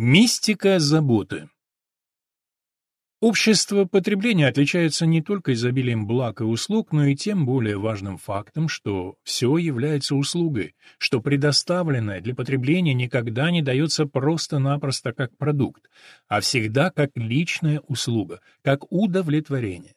Мистика заботы Общество потребления отличается не только изобилием благ и услуг, но и тем более важным фактом, что все является услугой, что предоставленное для потребления никогда не дается просто-напросто как продукт, а всегда как личная услуга, как удовлетворение.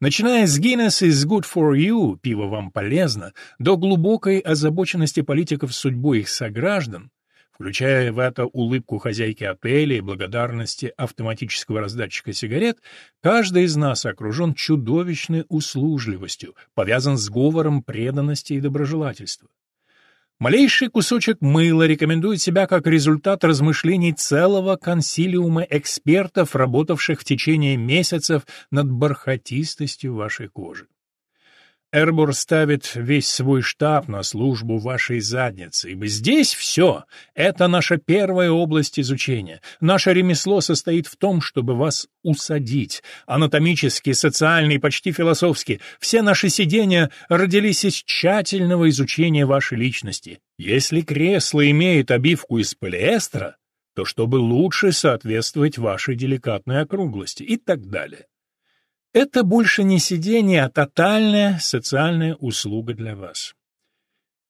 Начиная с Guinness is good for you, пиво вам полезно, до глубокой озабоченности политиков судьбой их сограждан, Включая в это улыбку хозяйки отеля и благодарности автоматического раздатчика сигарет, каждый из нас окружен чудовищной услужливостью, повязан с говором преданности и доброжелательства. Малейший кусочек мыла рекомендует себя как результат размышлений целого консилиума экспертов, работавших в течение месяцев над бархатистостью вашей кожи. Эрбур ставит весь свой штаб на службу вашей заднице, ибо здесь все — это наша первая область изучения. Наше ремесло состоит в том, чтобы вас усадить. Анатомически, социально и почти философски все наши сидения родились из тщательного изучения вашей личности. Если кресло имеет обивку из полиэстера, то чтобы лучше соответствовать вашей деликатной округлости и так далее. Это больше не сидение, а тотальная социальная услуга для вас.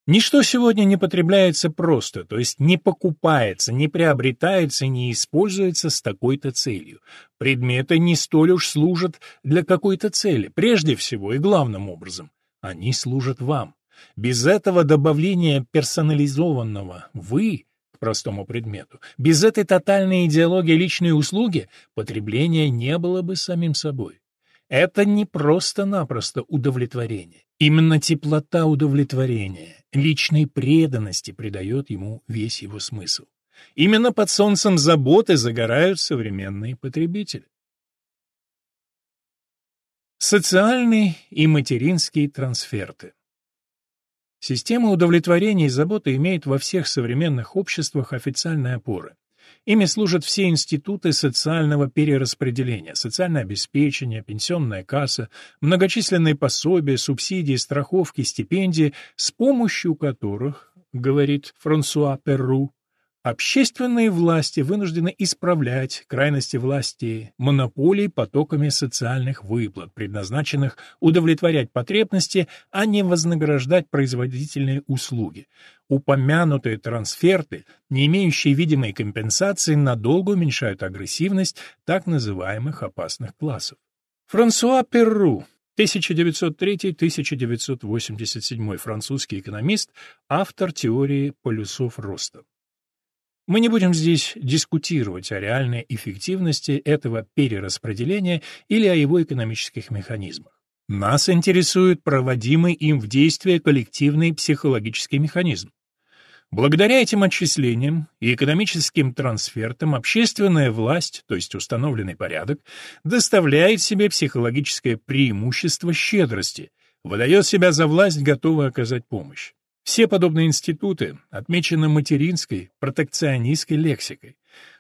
Ничто сегодня не потребляется просто, то есть не покупается, не приобретается, не используется с такой-то целью. Предметы не столь уж служат для какой-то цели, прежде всего и главным образом. Они служат вам. Без этого добавления персонализованного «вы» к простому предмету, без этой тотальной идеологии личной услуги потребление не было бы самим собой. Это не просто-напросто удовлетворение. Именно теплота удовлетворения, личной преданности придает ему весь его смысл. Именно под солнцем заботы загорают современные потребители. Социальные и материнские трансферты Система удовлетворения и заботы имеет во всех современных обществах официальные опоры. Ими служат все институты социального перераспределения, социальное обеспечение, пенсионная касса, многочисленные пособия, субсидии, страховки, стипендии, с помощью которых, говорит Франсуа Перру, Общественные власти вынуждены исправлять крайности власти монополий потоками социальных выплат, предназначенных удовлетворять потребности, а не вознаграждать производительные услуги. Упомянутые трансферты, не имеющие видимой компенсации, надолго уменьшают агрессивность так называемых опасных классов. Франсуа Перру 1903-1987 французский экономист, автор теории полюсов роста. Мы не будем здесь дискутировать о реальной эффективности этого перераспределения или о его экономических механизмах. Нас интересует проводимый им в действие коллективный психологический механизм. Благодаря этим отчислениям и экономическим трансфертам общественная власть, то есть установленный порядок, доставляет себе психологическое преимущество щедрости, выдает себя за власть, готовую оказать помощь. Все подобные институты отмечены материнской, протекционистской лексикой.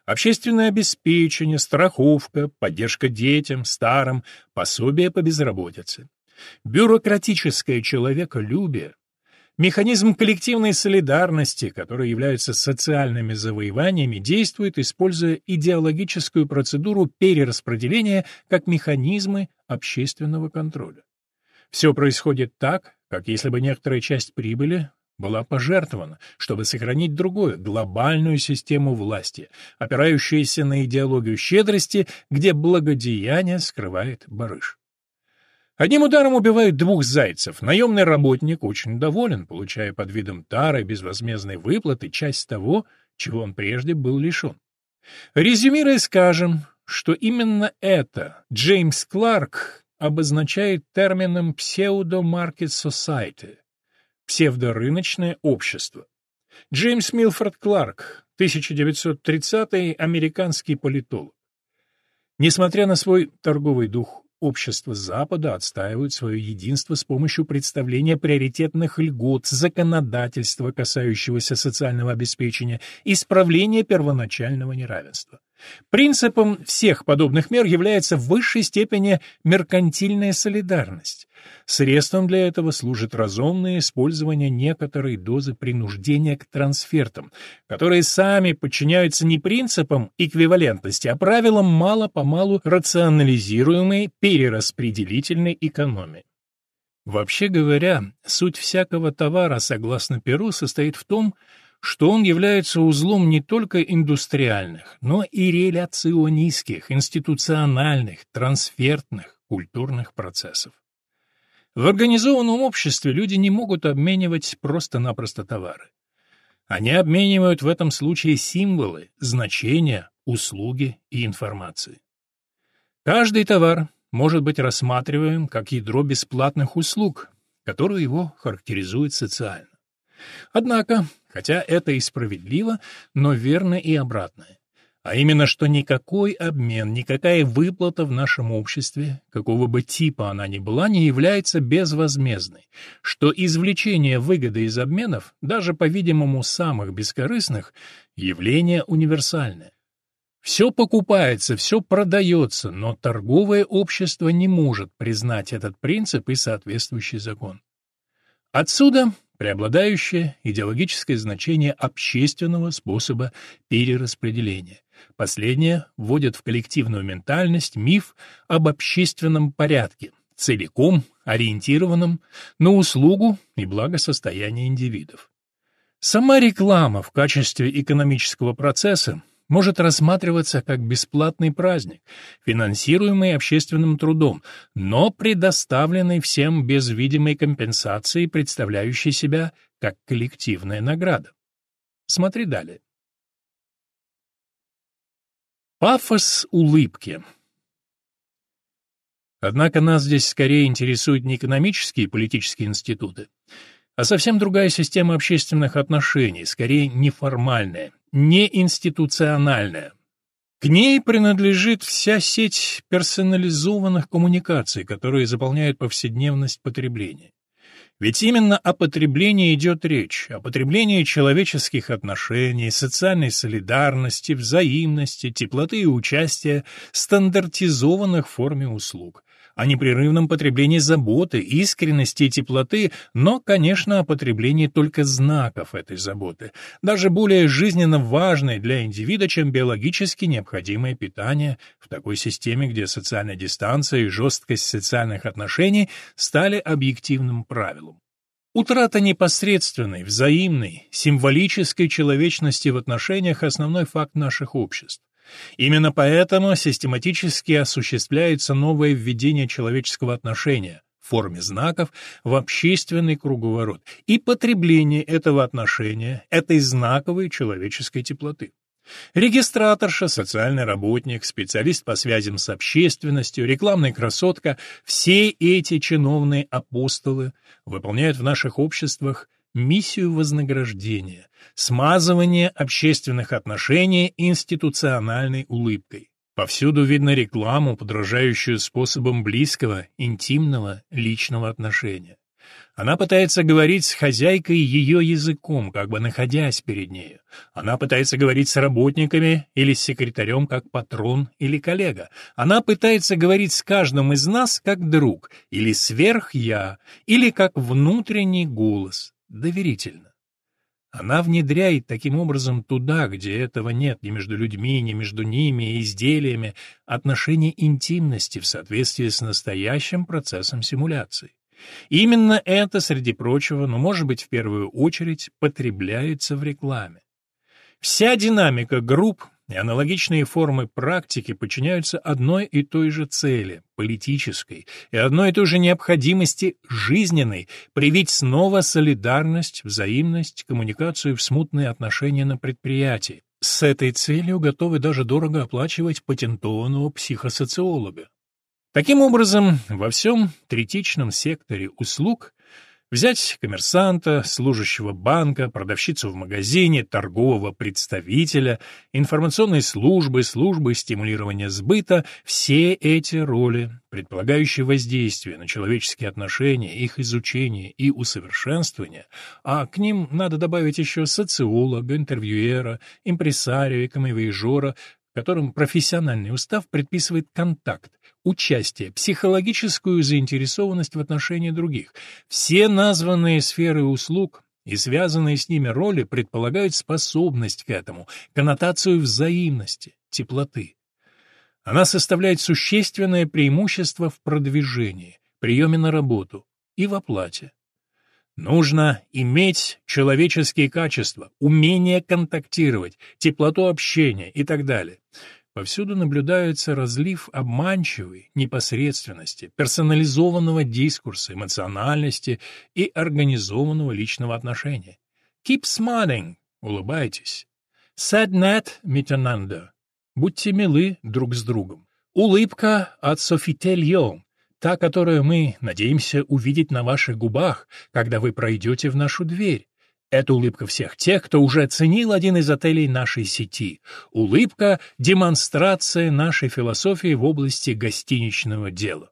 Общественное обеспечение, страховка, поддержка детям, старым, пособие по безработице. Бюрократическое человеколюбие, Механизм коллективной солидарности, который является социальными завоеваниями, действует, используя идеологическую процедуру перераспределения как механизмы общественного контроля. Все происходит так, как если бы некоторая часть прибыли была пожертвована, чтобы сохранить другую, глобальную систему власти, опирающуюся на идеологию щедрости, где благодеяние скрывает барыш. Одним ударом убивают двух зайцев. Наемный работник очень доволен, получая под видом тары безвозмездной выплаты часть того, чего он прежде был лишен. Резюмируя, скажем, что именно это Джеймс Кларк обозначает термином «pseudo-market society» — псевдорыночное общество. Джеймс Милфорд Кларк, 1930-й, американский политолог. Несмотря на свой торговый дух, общества Запада отстаивают свое единство с помощью представления приоритетных льгот, законодательства, касающегося социального обеспечения, исправления первоначального неравенства. Принципом всех подобных мер является в высшей степени меркантильная солидарность. Средством для этого служит разумное использование некоторой дозы принуждения к трансфертам, которые сами подчиняются не принципам эквивалентности, а правилам мало-помалу рационализируемой перераспределительной экономии. Вообще говоря, суть всякого товара, согласно Перу, состоит в том, что он является узлом не только индустриальных, но и реляционистских, институциональных, трансфертных, культурных процессов. В организованном обществе люди не могут обменивать просто-напросто товары. Они обменивают в этом случае символы, значения, услуги и информации. Каждый товар может быть рассматриваем как ядро бесплатных услуг, которое его характеризует социально. Однако, хотя это и справедливо, но верно и обратное. А именно, что никакой обмен, никакая выплата в нашем обществе, какого бы типа она ни была, не является безвозмездной, что извлечение выгоды из обменов, даже, по-видимому, самых бескорыстных, явление универсальное. Все покупается, все продается, но торговое общество не может признать этот принцип и соответствующий закон. Отсюда преобладающее идеологическое значение общественного способа перераспределения. Последнее вводит в коллективную ментальность миф об общественном порядке, целиком ориентированном на услугу и благосостояние индивидов. Сама реклама в качестве экономического процесса может рассматриваться как бесплатный праздник, финансируемый общественным трудом, но предоставленный всем без видимой компенсации, представляющей себя как коллективная награда. Смотри далее. Пафос улыбки. Однако нас здесь скорее интересуют не экономические и политические институты, а совсем другая система общественных отношений, скорее неформальная, неинституциональная. К ней принадлежит вся сеть персонализованных коммуникаций, которые заполняют повседневность потребления. Ведь именно о потреблении идет речь, о потреблении человеческих отношений, социальной солидарности, взаимности, теплоты и участия, стандартизованных в форме услуг о непрерывном потреблении заботы, искренности и теплоты, но, конечно, о потреблении только знаков этой заботы, даже более жизненно важной для индивида, чем биологически необходимое питание в такой системе, где социальная дистанция и жесткость социальных отношений стали объективным правилом. Утрата непосредственной, взаимной, символической человечности в отношениях – основной факт наших обществ. Именно поэтому систематически осуществляется новое введение человеческого отношения в форме знаков в общественный круговорот и потребление этого отношения, этой знаковой человеческой теплоты. Регистраторша, социальный работник, специалист по связям с общественностью, рекламная красотка – все эти чиновные апостолы выполняют в наших обществах миссию вознаграждения, смазывания общественных отношений институциональной улыбкой. Повсюду видно рекламу, подражающую способам близкого, интимного, личного отношения. Она пытается говорить с хозяйкой ее языком, как бы находясь перед нею. Она пытается говорить с работниками или с секретарем, как патрон или коллега. Она пытается говорить с каждым из нас, как друг, или сверх-я, или как внутренний голос доверительно. Она внедряет таким образом туда, где этого нет ни между людьми, ни между ними изделиями, отношение интимности в соответствии с настоящим процессом симуляции. Именно это, среди прочего, но, может быть, в первую очередь, потребляется в рекламе. Вся динамика групп и аналогичные формы практики подчиняются одной и той же цели, политической, и одной и той же необходимости жизненной привить снова солидарность, взаимность, коммуникацию в смутные отношения на предприятии. С этой целью готовы даже дорого оплачивать патентованного психосоциолога. Таким образом, во всем третичном секторе услуг Взять коммерсанта, служащего банка, продавщицу в магазине, торгового представителя, информационной службы, службы стимулирования сбыта — все эти роли, предполагающие воздействие на человеческие отношения, их изучение и усовершенствование, а к ним надо добавить еще социолога, интервьюера, импресарио и камевояжера, которым профессиональный устав предписывает контакт, участие, психологическую заинтересованность в отношении других. Все названные сферы услуг и связанные с ними роли предполагают способность к этому, коннотацию взаимности, теплоты. Она составляет существенное преимущество в продвижении, приеме на работу и в оплате. Нужно иметь человеческие качества, умение контактировать, теплоту общения и так далее. Повсюду наблюдается разлив обманчивой непосредственности, персонализованного дискурса, эмоциональности и организованного личного отношения. Keep smiling, улыбайтесь. Sad net miteinander. Будьте милы друг с другом. Улыбка от Софительо, та, которую мы надеемся увидеть на ваших губах, когда вы пройдете в нашу дверь. Это улыбка всех тех, кто уже оценил один из отелей нашей сети. Улыбка — демонстрация нашей философии в области гостиничного дела.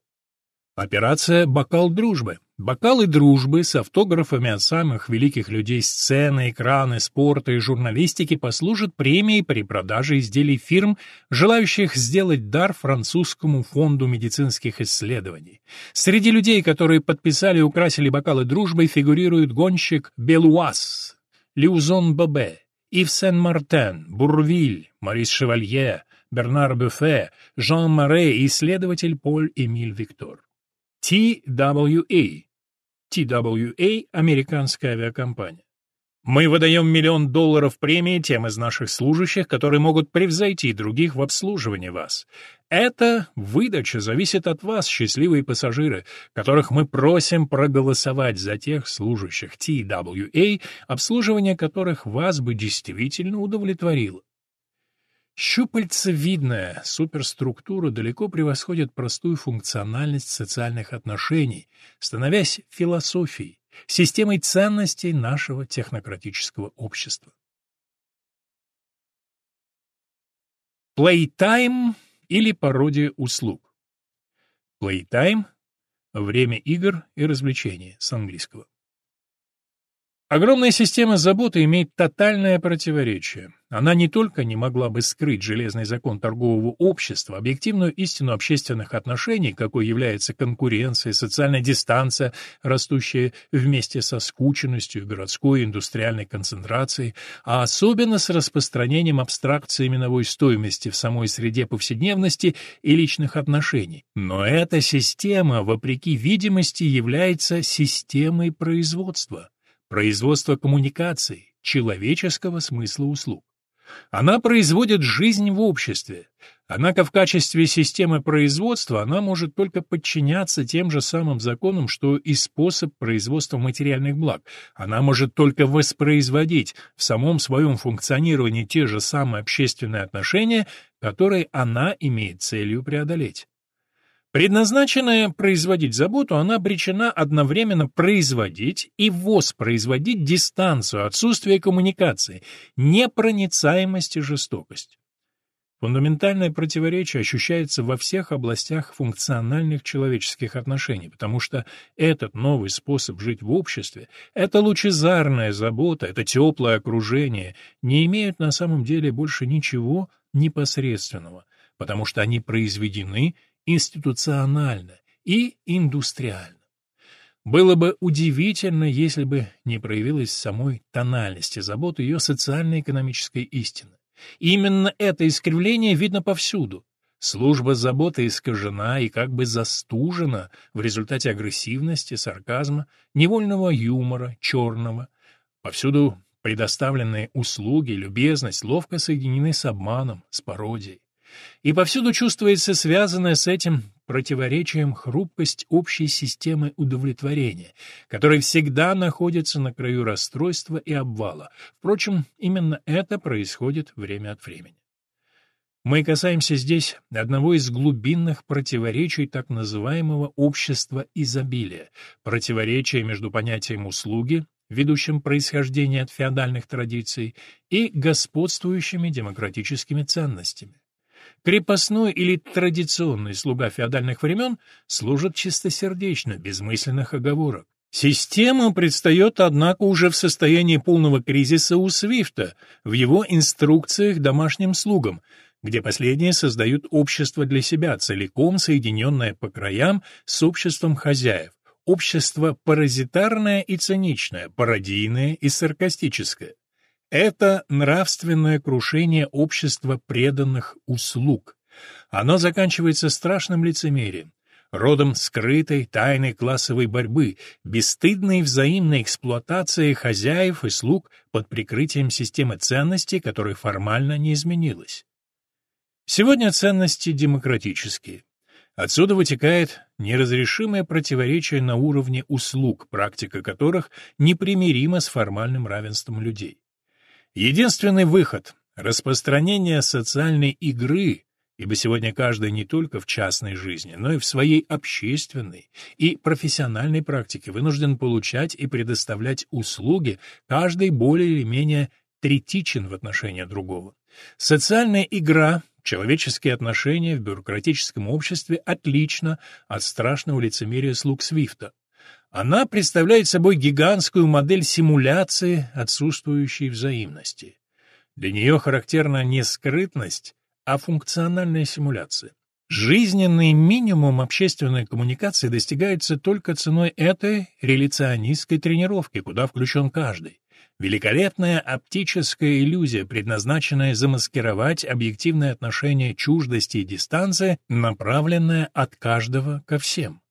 Операция «Бокал дружбы». Бокалы дружбы с автографами от самых великих людей сцены, экраны, спорта и журналистики послужат премией при продаже изделий фирм, желающих сделать дар французскому фонду медицинских исследований. Среди людей, которые подписали и украсили бокалы дружбы, фигурирует гонщик Белуаз, Лиузон Бабе, Ив Сен-Мартен, Бурвиль, Марис Шевалье, Бернар Бюфе, Жан Море и исследователь Поль Эмиль Виктор. TWA. TWA – американская авиакомпания. Мы выдаем миллион долларов премии тем из наших служащих, которые могут превзойти других в обслуживании вас. Эта выдача зависит от вас, счастливые пассажиры, которых мы просим проголосовать за тех служащих TWA, обслуживание которых вас бы действительно удовлетворило. Щупальцевидная суперструктура далеко превосходит простую функциональность социальных отношений, становясь философией, системой ценностей нашего технократического общества. Playtime или пародия услуг. Playtime — время игр и развлечений с английского. Огромная система заботы имеет тотальное противоречие. Она не только не могла бы скрыть железный закон торгового общества, объективную истину общественных отношений, какой является конкуренция, социальная дистанция, растущая вместе со скученностью городской индустриальной концентрацией, а особенно с распространением абстракции именовой стоимости в самой среде повседневности и личных отношений. Но эта система, вопреки видимости, является системой производства производство коммуникаций, человеческого смысла услуг. Она производит жизнь в обществе, однако в качестве системы производства она может только подчиняться тем же самым законам, что и способ производства материальных благ. Она может только воспроизводить в самом своем функционировании те же самые общественные отношения, которые она имеет целью преодолеть. Предназначенная производить заботу, она обречена одновременно производить и воспроизводить дистанцию, отсутствие коммуникации, непроницаемость и жестокость. Фундаментальное противоречие ощущается во всех областях функциональных человеческих отношений, потому что этот новый способ жить в обществе, эта лучезарная забота, это теплое окружение не имеют на самом деле больше ничего непосредственного, потому что они произведены институционально и индустриально. Было бы удивительно, если бы не проявилась самой тональности заботы ее социально-экономической истины. Именно это искривление видно повсюду. Служба заботы искажена и как бы застужена в результате агрессивности, сарказма, невольного юмора, черного. Повсюду предоставленные услуги, любезность ловко соединены с обманом, с пародией. И повсюду чувствуется связанная с этим противоречием хрупкость общей системы удовлетворения, которая всегда находится на краю расстройства и обвала. Впрочем, именно это происходит время от времени. Мы касаемся здесь одного из глубинных противоречий так называемого общества изобилия, противоречия между понятием услуги, ведущим происхождение от феодальных традиций, и господствующими демократическими ценностями. Крепостной или традиционный слуга феодальных времен служит чистосердечно, без мысленных оговорок. Система предстает, однако, уже в состоянии полного кризиса у Свифта, в его инструкциях домашним слугам. где последние создают общество для себя, целиком соединенное по краям с обществом хозяев, общество паразитарное и циничное, пародийное и саркастическое. Это нравственное крушение общества преданных услуг. Оно заканчивается страшным лицемерием, родом скрытой тайной классовой борьбы, бесстыдной взаимной эксплуатацией хозяев и слуг под прикрытием системы ценностей, которая формально не изменилась. Сегодня ценности демократические. Отсюда вытекает неразрешимое противоречие на уровне услуг, практика которых непримирима с формальным равенством людей. Единственный выход — распространение социальной игры ибо сегодня каждый не только в частной жизни, но и в своей общественной и профессиональной практике вынужден получать и предоставлять услуги, каждый более или менее третичен в отношении другого. Социальная игра, человеческие отношения в бюрократическом обществе отлично от страшного лицемерия слуг Свифта. Она представляет собой гигантскую модель симуляции отсутствующей взаимности. Для нее характерна не скрытность, а функциональная симуляция. Жизненный минимум общественной коммуникации достигается только ценой этой реляционистской тренировки, куда включен каждый. Великолепная оптическая иллюзия, предназначенная замаскировать объективное отношение чуждости и дистанции, направленная от каждого ко всем.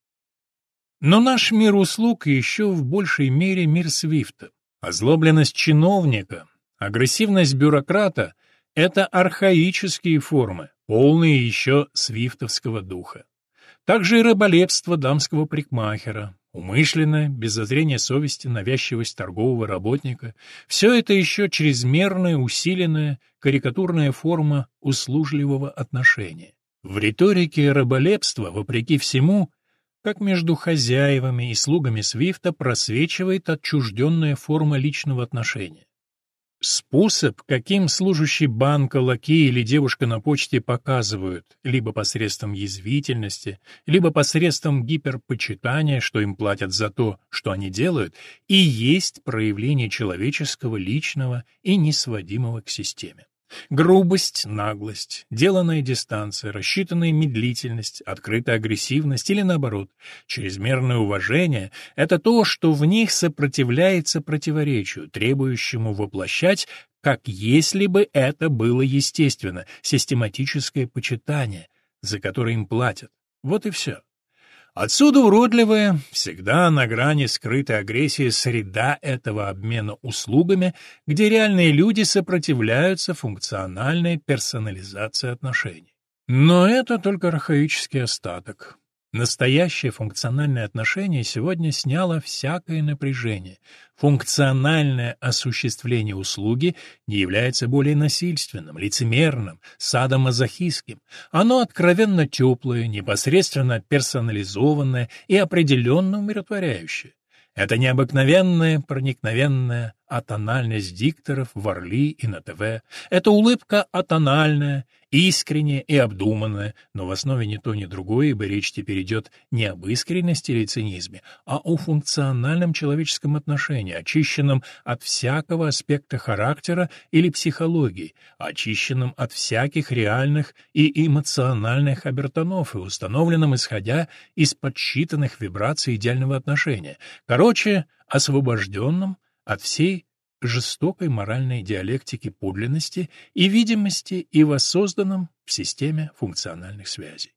Но наш мир услуг еще в большей мере мир Свифта. Озлобленность чиновника, агрессивность бюрократа — это архаические формы, полные еще свифтовского духа. Также и рыболепство дамского прикмахера, умышленное, без зазрения совести, навязчивость торгового работника — все это еще чрезмерная, усиленная, карикатурная форма услужливого отношения. В риторике рыболепства, вопреки всему, как между хозяевами и слугами Свифта просвечивает отчужденная форма личного отношения. Способ, каким служащий банка, лакей или девушка на почте показывают, либо посредством язвительности, либо посредством гиперпочитания, что им платят за то, что они делают, и есть проявление человеческого, личного и несводимого к системе. Грубость, наглость, деланная дистанция, рассчитанная медлительность, открытая агрессивность или, наоборот, чрезмерное уважение — это то, что в них сопротивляется противоречию, требующему воплощать, как если бы это было естественно, систематическое почитание, за которое им платят. Вот и все. Отсюда уродливая, всегда на грани скрытой агрессии среда этого обмена услугами, где реальные люди сопротивляются функциональной персонализации отношений. Но это только архаический остаток. Настоящее функциональное отношение сегодня сняло всякое напряжение. Функциональное осуществление услуги не является более насильственным, лицемерным, садомазохистским. Оно откровенно теплое, непосредственно персонализованное и определенно умиротворяющее. Это необыкновенная, проникновенная атональность дикторов в Орли и на ТВ. Это улыбка атональная, искренняя и обдуманная, но в основе ни то, ни другое, ибо речь теперь идет не об искренности или цинизме, а о функциональном человеческом отношении, очищенном от всякого аспекта характера или психологии, очищенном от всяких реальных и эмоциональных обертонов и установленном исходя из подсчитанных вибраций идеального отношения, короче, освобожденном от всей жестокой моральной диалектики подлинности и видимости и воссозданном в системе функциональных связей.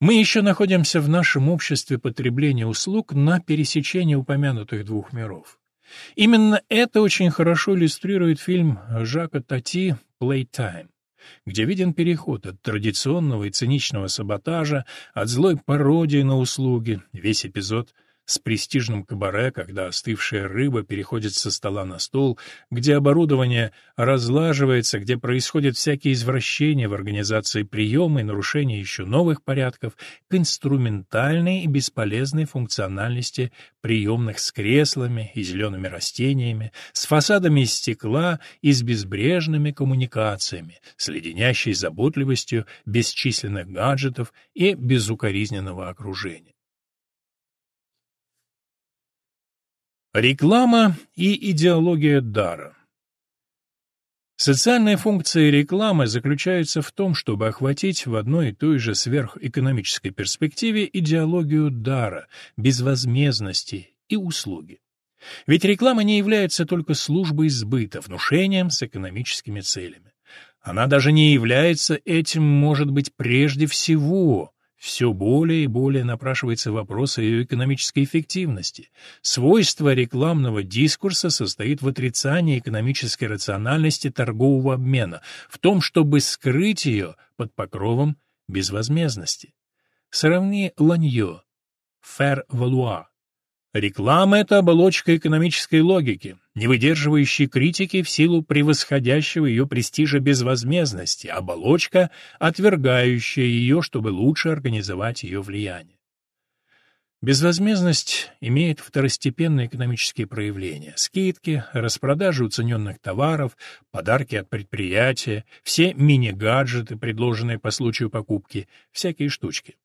Мы еще находимся в нашем обществе потребления услуг на пересечении упомянутых двух миров. Именно это очень хорошо иллюстрирует фильм Жака Тати «Playtime», где виден переход от традиционного и циничного саботажа, от злой пародии на услуги, весь эпизод — с престижным кабаре, когда остывшая рыба переходит со стола на стол, где оборудование разлаживается, где происходят всякие извращения в организации приема и нарушения еще новых порядков, к инструментальной и бесполезной функциональности приемных с креслами и зелеными растениями, с фасадами из стекла и с безбрежными коммуникациями, с леденящей заботливостью бесчисленных гаджетов и безукоризненного окружения. Реклама и идеология дара Социальная функция рекламы заключается в том, чтобы охватить в одной и той же сверхэкономической перспективе идеологию дара, безвозмездности и услуги. Ведь реклама не является только службой сбыта, внушением с экономическими целями. Она даже не является этим, может быть, прежде всего. Все более и более напрашивается вопрос о ее экономической эффективности. Свойство рекламного дискурса состоит в отрицании экономической рациональности торгового обмена, в том, чтобы скрыть ее под покровом безвозмездности. Сравни Ланье, Фер Валуа, Реклама — это оболочка экономической логики, не выдерживающей критики в силу превосходящего ее престижа безвозмездности, оболочка, отвергающая ее, чтобы лучше организовать ее влияние. Безвозмездность имеет второстепенные экономические проявления. Скидки, распродажи уцененных товаров, подарки от предприятия, все мини-гаджеты, предложенные по случаю покупки, всякие штучки.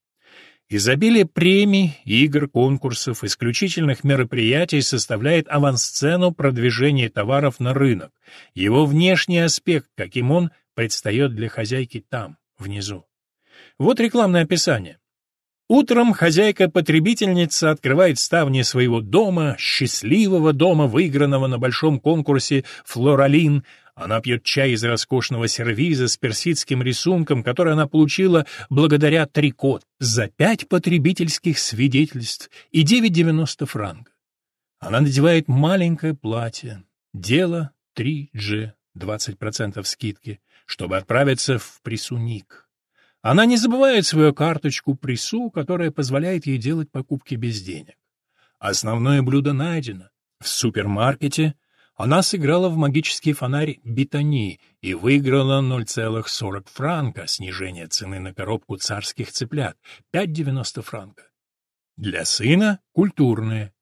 Изобилие премий, игр, конкурсов, исключительных мероприятий составляет авансцену продвижения товаров на рынок, его внешний аспект, каким он предстает для хозяйки там, внизу. Вот рекламное описание. Утром хозяйка-потребительница открывает ставни своего дома, счастливого дома, выигранного на большом конкурсе «Флоралин», она пьет чай из роскошного сервиза с персидским рисунком, который она получила благодаря трикот, за пять потребительских свидетельств и 9,90 франка. Она надевает маленькое платье, дело 3G, 20% скидки, чтобы отправиться в Присуник. Она не забывает свою карточку Прису, которая позволяет ей делать покупки без денег. Основное блюдо найдено. В супермаркете — она сыграла в магический фонарь Битани и выиграла 0,40 франка, снижение цены на коробку царских цыплят, 5,90 франка. Для сына — культурные.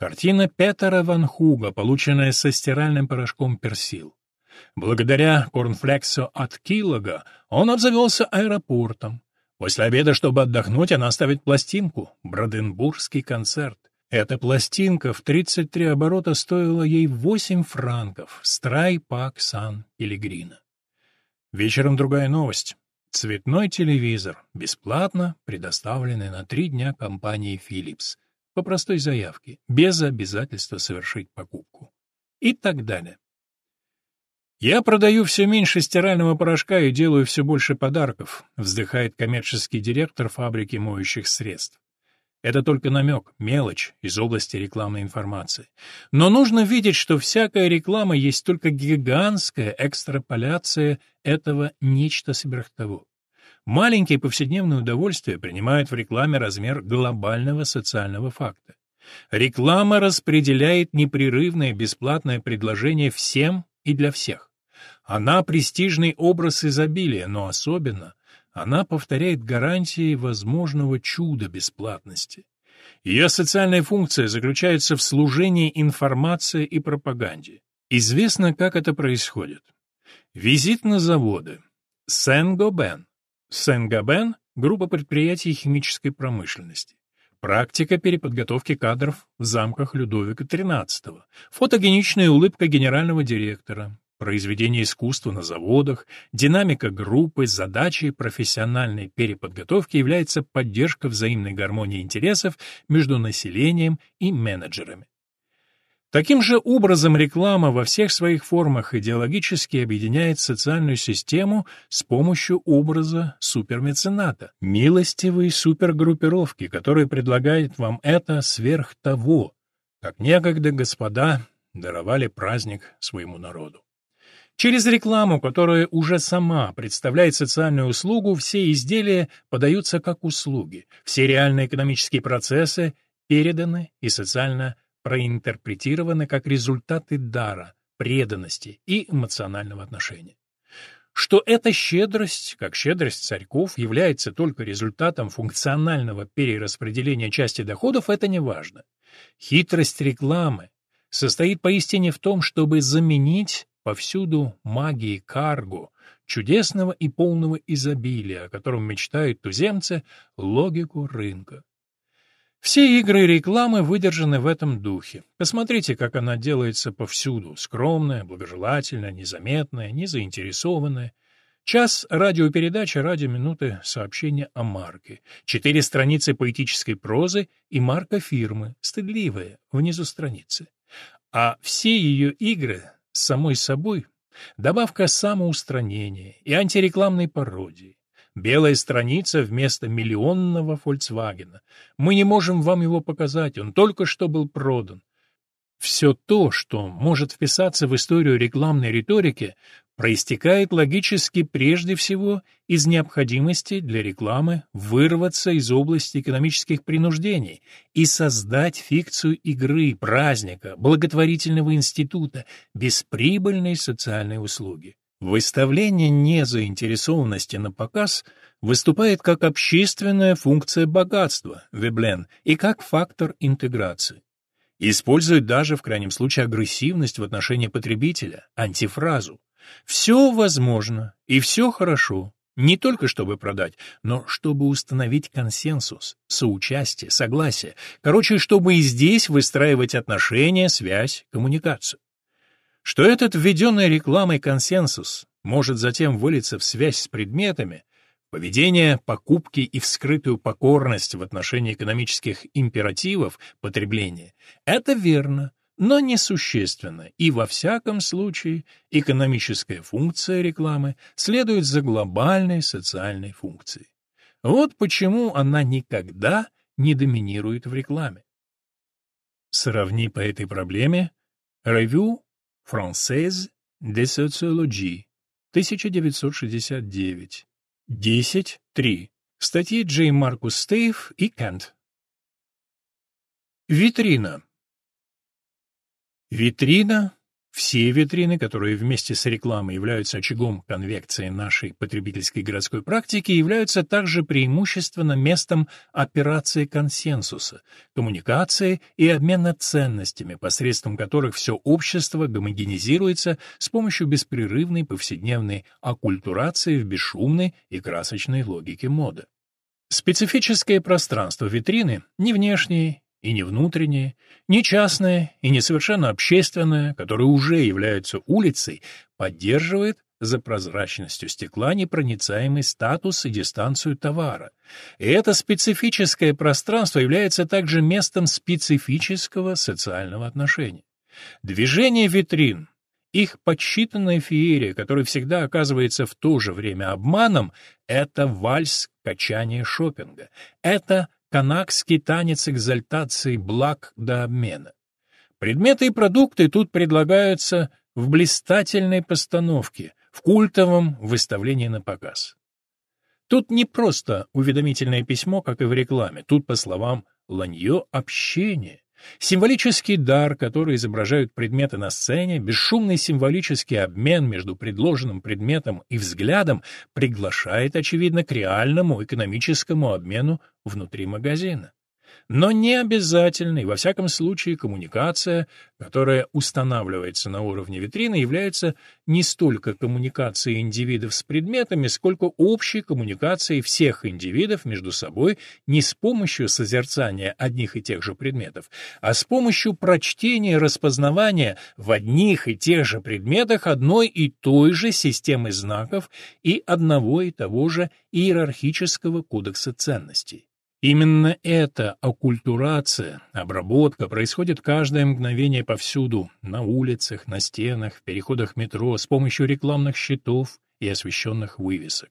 Картина Петера Ван Хуга, полученная со стиральным порошком персил. Благодаря корнфлексу от Киллога он обзавелся аэропортом. После обеда, чтобы отдохнуть, она ставит пластинку «Броденбургский концерт». Эта пластинка в 33 оборота стоила ей 8 франков. Страй Пак Сан Пелегрина. Вечером другая новость. Цветной телевизор, бесплатно предоставленный на три дня компании Philips, по простой заявке, без обязательства совершить покупку. И так далее. «Я продаю все меньше стирального порошка и делаю все больше подарков», вздыхает коммерческий директор фабрики моющих средств. Это только намек, мелочь из области рекламной информации. Но нужно видеть, что всякая реклама есть только гигантская экстраполяция этого нечто сверх того. Маленькие повседневные удовольствия принимают в рекламе размер глобального социального факта. Реклама распределяет непрерывное бесплатное предложение всем и для всех. Она престижный образ изобилия, но особенно она повторяет гарантии возможного чуда бесплатности. Ее социальная функция заключается в служении информации и пропаганде. Известно, как это происходит. Визит на заводы. Сен-Гобен. Сен-Гобен – группа предприятий химической промышленности. Практика переподготовки кадров в замках Людовика XIII. Фотогеничная улыбка генерального директора произведение искусства на заводах, динамика группы, задачей профессиональной переподготовки является поддержка взаимной гармонии интересов между населением и менеджерами. Таким же образом реклама во всех своих формах идеологически объединяет социальную систему с помощью образа супермецената, милостивой супергруппировки, которая предлагает вам это сверх того, как некогда господа даровали праздник своему народу. Через рекламу, которая уже сама представляет социальную услугу, все изделия подаются как услуги, все реальные экономические процессы переданы и социально проинтерпретированы как результаты дара, преданности и эмоционального отношения. Что эта щедрость, как щедрость царьков, является только результатом функционального перераспределения части доходов, это не важно. Хитрость рекламы состоит поистине в том, чтобы заменить Повсюду магии карго, чудесного и полного изобилия, о котором мечтают туземцы, логику рынка. Все игры рекламы выдержаны в этом духе. Посмотрите, как она делается повсюду. Скромная, благожелательная, незаметная, незаинтересованная. Час радиопередачи, радиоминуты, сообщения о марке. Четыре страницы поэтической прозы и марка фирмы, стыдливая, внизу страницы. А все ее игры самой собой — добавка самоустранения и антирекламной пародии. Белая страница вместо миллионного «Фольксвагена». Мы не можем вам его показать, он только что был продан. Все то, что может вписаться в историю рекламной риторики, проистекает логически прежде всего из необходимости для рекламы вырваться из области экономических принуждений и создать фикцию игры, праздника, благотворительного института, бесприбыльной социальной услуги. Выставление незаинтересованности на показ выступает как общественная функция богатства, Веблен, и как фактор интеграции. Использует даже, в крайнем случае, агрессивность в отношении потребителя, антифразу. Все возможно и все хорошо, не только чтобы продать, но чтобы установить консенсус, соучастие, согласие. Короче, чтобы и здесь выстраивать отношения, связь, коммуникацию. Что этот введенный рекламой консенсус может затем вылиться в связь с предметами, поведение, покупки и вскрытую покорность в отношении экономических императивов потребления — это верно, но несущественно, и во всяком случае экономическая функция рекламы следует за глобальной социальной функцией. Вот почему она никогда не доминирует в рекламе. Сравни по этой проблеме Revue Française de sociologie, 1969. 10.3. Статьи Джей Маркус Стейв и Кент. Витрина. Витрина все витрины, которые вместе с рекламой являются очагом конвекции нашей потребительской городской практики, являются также преимущественно местом операции консенсуса, коммуникации и обмена ценностями, посредством которых все общество гомогенизируется с помощью беспрерывной повседневной оккультурации в бесшумной и красочной логике моды. Специфическое пространство витрины, не внешнее и не внутреннее, не частное и не совершенно общественное, которое уже является улицей, поддерживает за прозрачностью стекла непроницаемый статус и дистанцию товара. И это специфическое пространство является также местом специфического социального отношения. Движение витрин, их подсчитанная феерия, которая всегда оказывается в то же время обманом, это вальс качания шопинга. Это канакский танец экзальтации благ до обмена. Предметы и продукты тут предлагаются в блистательной постановке, в культовом выставлении на показ. Тут не просто уведомительное письмо, как и в рекламе, тут, по словам Ланье, общение. Символический дар, который изображают предметы на сцене, бесшумный символический обмен между предложенным предметом и взглядом приглашает, очевидно, к реальному экономическому обмену внутри магазина но не обязательной, во всяком случае, коммуникация, которая устанавливается на уровне витрины, является не столько коммуникацией индивидов с предметами, сколько общей коммуникацией всех индивидов между собой не с помощью созерцания одних и тех же предметов, а с помощью прочтения и распознавания в одних и тех же предметах одной и той же системы знаков и одного и того же иерархического кодекса ценностей. Именно эта оккультурация, обработка происходит каждое мгновение повсюду, на улицах, на стенах, в переходах метро, с помощью рекламных щитов и освещенных вывесок.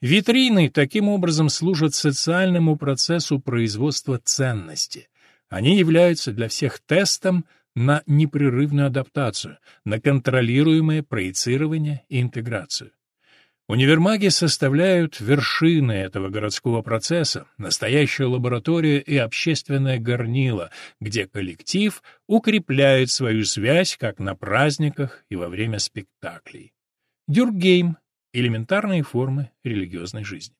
Витрины таким образом служат социальному процессу производства ценности. Они являются для всех тестом на непрерывную адаптацию, на контролируемое проецирование и интеграцию. Универмаги составляют вершины этого городского процесса, настоящая лаборатория и общественное горнило, где коллектив укрепляет свою связь как на праздниках и во время спектаклей. Дюргейм — элементарные формы религиозной жизни.